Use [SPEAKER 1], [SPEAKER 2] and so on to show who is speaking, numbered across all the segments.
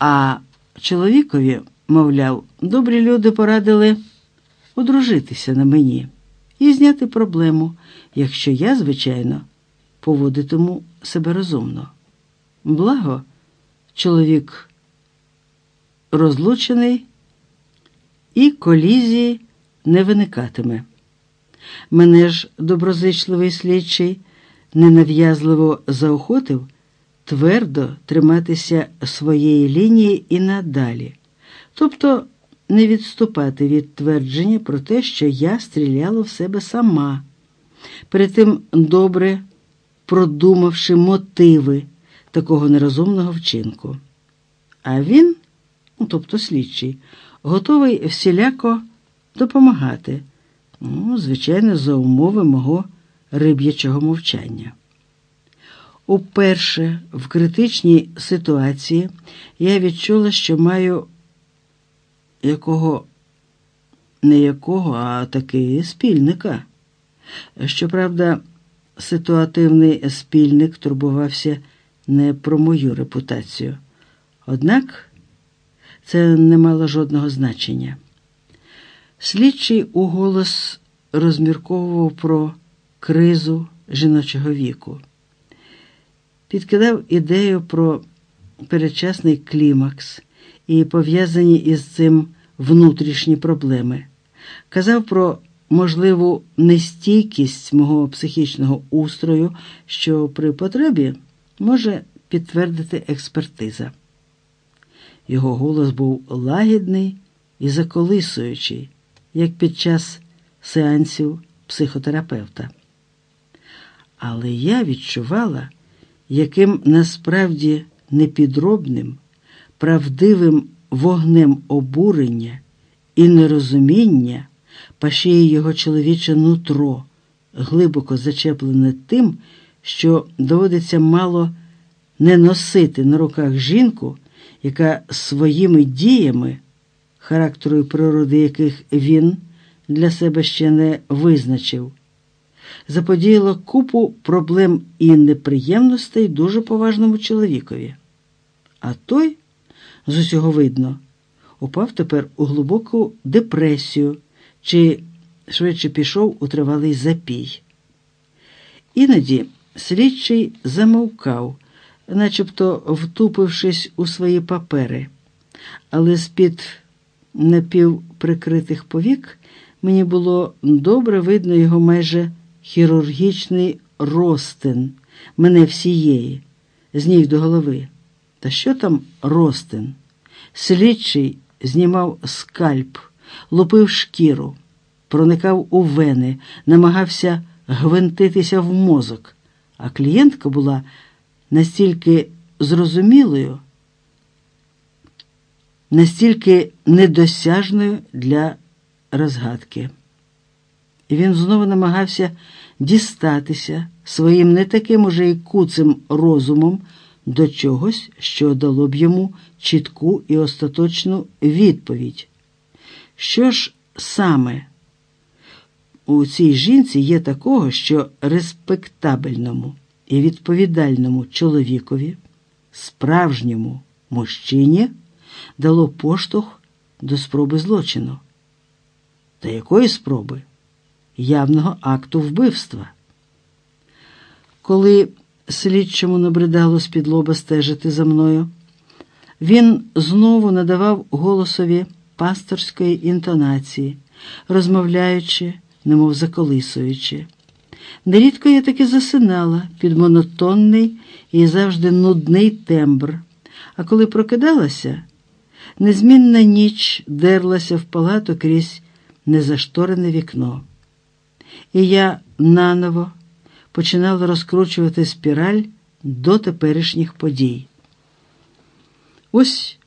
[SPEAKER 1] А чоловікові, мовляв, добрі люди порадили одружитися на мені і зняти проблему, якщо я, звичайно, поводитиму себе розумно. Благо, чоловік розлучений і колізії не виникатиме. Мене ж доброзичливий слідчий ненав'язливо заохотив твердо триматися своєї лінії і надалі, тобто не відступати від твердження про те, що я стріляла в себе сама, перед тим добре продумавши мотиви такого нерозумного вчинку. А він, ну, тобто слідчий, готовий всіляко допомагати, ну, звичайно, за умови мого риб'ячого мовчання. Уперше в критичній ситуації я відчула, що маю якого не якого, а таки спільника. Щоправда, ситуативний спільник турбувався не про мою репутацію. Однак це не мало жодного значення. Слідчий уголос розмірковував про кризу жіночого віку, підкидав ідею про передчасний клімакс і пов'язані із цим внутрішні проблеми, казав про можливу нестійкість мого психічного устрою, що при потребі може підтвердити експертиза. Його голос був лагідний і заколисуючий, як під час сеансів психотерапевта. Але я відчувала, яким насправді непідробним, правдивим вогнем обурення і нерозуміння пашіє його чоловіче нутро, глибоко зачеплене тим, що доводиться мало не носити на руках жінку, яка своїми діями, характеру і природи яких він для себе ще не визначив, заподіяла купу проблем і неприємностей дуже поважному чоловікові. А той, з усього видно, упав тепер у глибоку депресію чи швидше пішов у тривалий запій. Іноді слідчий замовкав, начебто втупившись у свої папери, але з-під напівприкритих повік мені було добре видно його майже хірургічний ростин мене всієї, з ніг до голови. Та що там ростин? Слідчий знімав скальп, лупив шкіру, проникав у вени, намагався гвинтитися в мозок, а клієнтка була настільки зрозумілою, настільки недосяжною для розгадки. І він знову намагався дістатися своїм не таким уже й куцим розумом до чогось, що дало б йому чітку і остаточну відповідь. Що ж саме у цій жінці є такого, що респектабельному і відповідальному чоловікові, справжньому мужчині, дало поштовх до спроби злочину? Та якої спроби? Явного акту вбивства. Коли слідчому набридало з-під стежити за мною, він знову надавав голосові пасторської інтонації, розмовляючи, немов заколисуючи. Нерідко я таки засинала під монотонний і завжди нудний тембр, а коли прокидалася, незмінна ніч дерлася в палату крізь незашторене вікно. І я наново починала розкручувати спіраль до теперішніх подій. Ось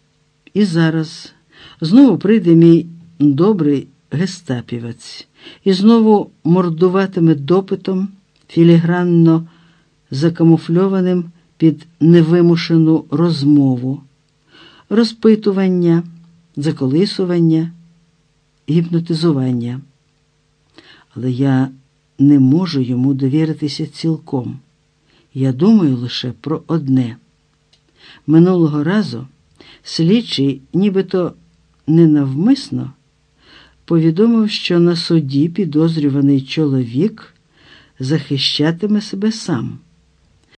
[SPEAKER 1] і зараз знову прийде мій добрий гестапівець і знову мордуватиме допитом, філігранно закамуфльованим під невимушену розмову, розпитування, заколисування, гіпнотизування але я не можу йому довіритися цілком. Я думаю лише про одне. Минулого разу слідчий, нібито ненавмисно, повідомив, що на суді підозрюваний чоловік захищатиме себе сам.